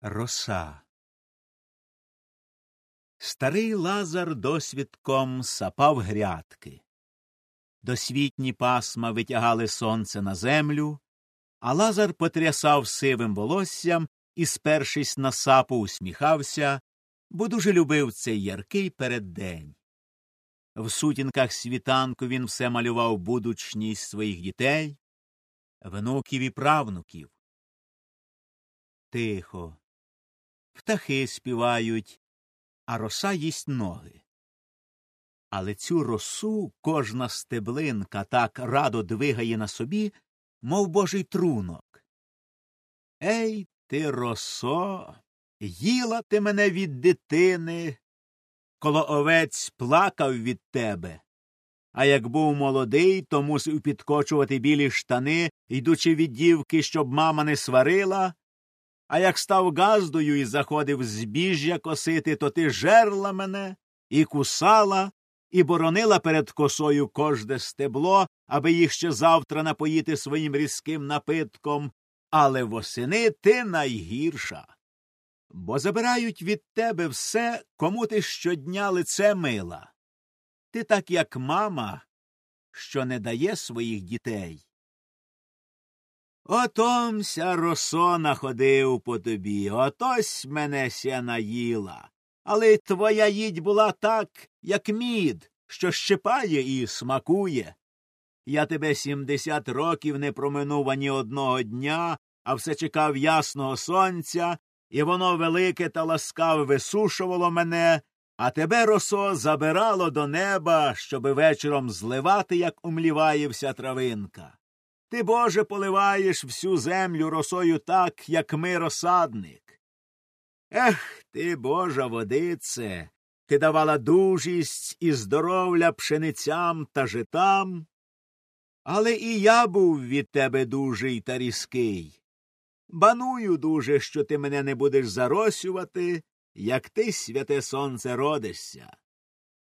Роса. Старий лазар досвідком сапав грядки. Досвітні пасма витягали сонце на землю, а лазар потрясав сивим волоссям і, спершись на сапу, усміхався, бо дуже любив цей яркий переддень. В сутінках світанку він все малював будучність своїх дітей, внуків і правнуків. Тихо. Птахи співають, а роса їсть ноги. Але цю росу кожна стеблинка так радо двигає на собі, мов божий трунок. Ей ти, росо, їла ти мене від дитини, коло овець плакав від тебе. А як був молодий, то мусив підкочувати білі штани, йдучи від дівки, щоб мама не сварила, а як став газдою і заходив збіжжя косити, то ти жерла мене і кусала, і боронила перед косою кожне стебло, аби їх ще завтра напоїти своїм різким напитком, але восени ти найгірша. Бо забирають від тебе все, кому ти щодня лице мила. Ти так, як мама, що не дає своїх дітей. Отомся росона ходив по тобі, отось мене ся наїла. Але твоя їдь була так, як мід, що щипає і смакує. Я тебе сімдесят років не проминув ані одного дня, а все чекав ясного сонця, і воно велике та ласкаве висушувало мене, а тебе, росо, забирало до неба, щоби вечором зливати, як умліває вся травинка. Ти, Боже, поливаєш всю землю росою так, як ми розсадник. Ех ти, Божа водице, ти давала дужість і здоров'я пшеницям та житам, але і я був від тебе дужий та різкий. Баную дуже, що ти мене не будеш заросювати, як ти, святе сонце, родишся.